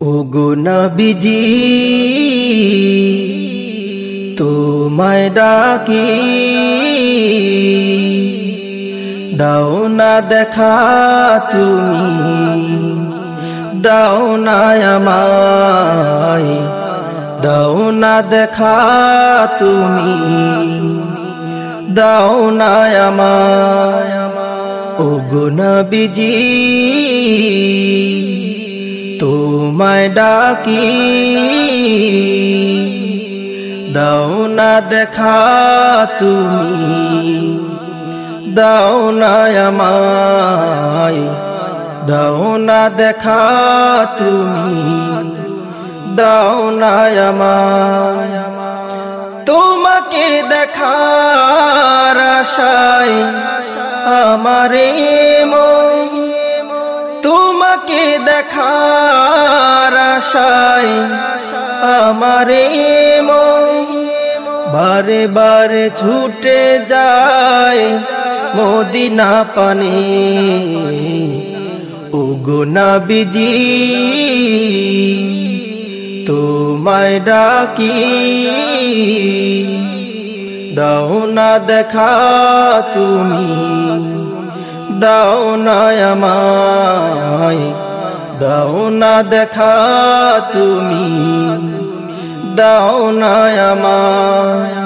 ও গো নবীজি, তোমায় ডাকি, দাও না দেখা তুমি, দাও না আমায়, দাও না দেখা তুমি, দাও না আমায় ও গো নবীজি। তোমায় ডাকি, দাও না দেখা তুমি, দাও না আমায়, দাও না দেখা তুমি, দাও না আমায়। তোমাকে দেখার আশায় আমারে মন তোমাকে দেখার আশায় আমারে বারে বারে ছুটে যায় মদিনা পানে। ও গোনা বিজি তোমায় ডাকি, দাও না দেখা তুমি। দাও না দাও না দেখা তুমি, দাও না আমায়।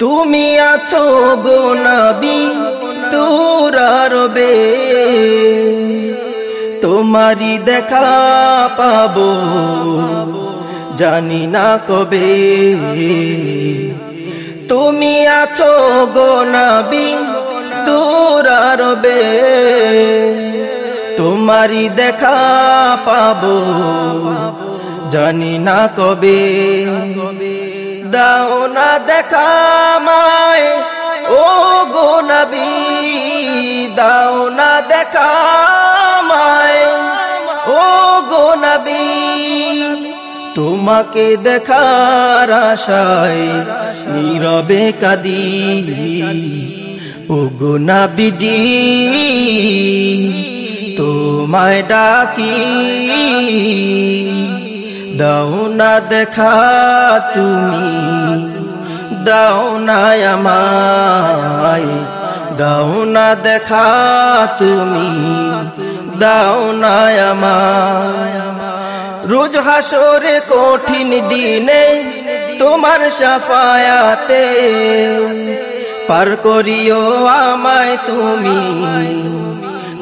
তুমি আছো গো নবী তোরা রবে তোমারি দেখা পাবো, জানি না কবে। তুমি আছো গো নবী তোরা রবে তোমারি দেখা পাবো। জানি না কবে, দাও না দেখা মায় ও গো নবী, দাও না দেখা মায় ও গো নবী, তোমাকে দেখার আশায় নীরবে কাদি। ও গো নবীজি, তোমায় ডাকি, দাও না দেখা তুমি, দাও না আমায়, দাও না দেখা তুমি, দাও না আমায়। রোজ হাসরে কঠিন দিনে তোমার সাফায়াতে পার করিও আমায় তুমি।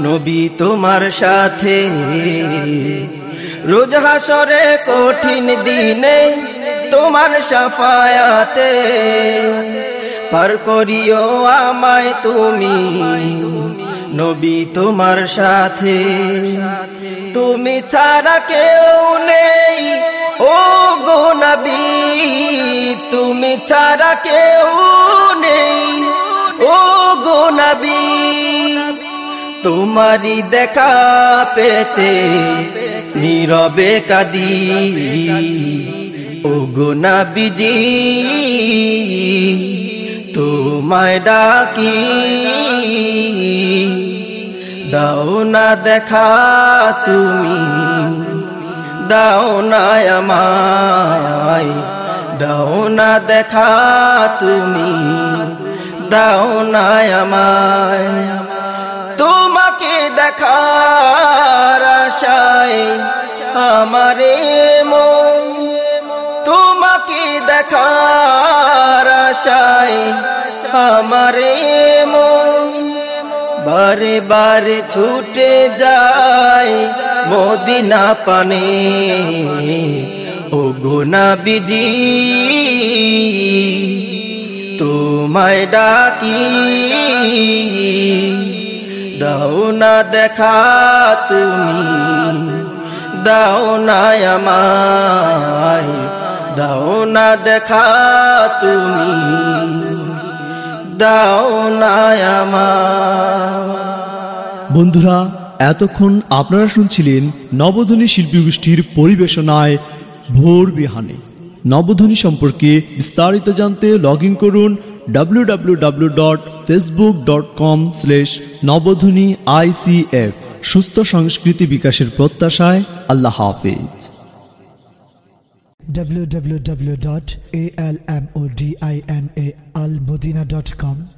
নবী তোমার সাথে। রোজ হাসরে কঠিন দিনে তোমার সাফায়াতে পার করিও আমায় তুমি। নবী তোমার সাথে। তুমি ছাড়া কেউ নেই। ও গো নবী, তুমি ছাড়া কেউ নবী তোমারি দেখা পেতে নীরবে কাদি। ও গুনা বিজি তোমায় ডাকি, দাও না দেখা তুমি, দাও না আমায়, দাও না দেখা তুমি। দাও না আমায়। তোমাকে দেখার আশায় আমারে মন। তোমাকে দেখার আশায় আমারে মন। বারে বারে ছুটে যায় মদিনা পানে। ও গোনা বিজি তোমায় ডাকি, দাও না দেখা তুমি, দাও না আমায়, দাও না দেখা তুমি, দাও না আমায়। বন্ধুরা, এতক্ষণ আপনারা শুনছিলেন নবধ্বনি শিল্পী গোষ্ঠীর পরিবেশনায় ভোর বিহানে। নবধ্বনি সম্পর্কে বিস্তারিত জানতে লগ করুন স্ল্যাশ নবধ্বনি আইসিএফ সুস্থ সংস্কৃতি বিকাশের প্রত্যাশায় আল্লাহ হাফিজ। www.almodinaalmodina.com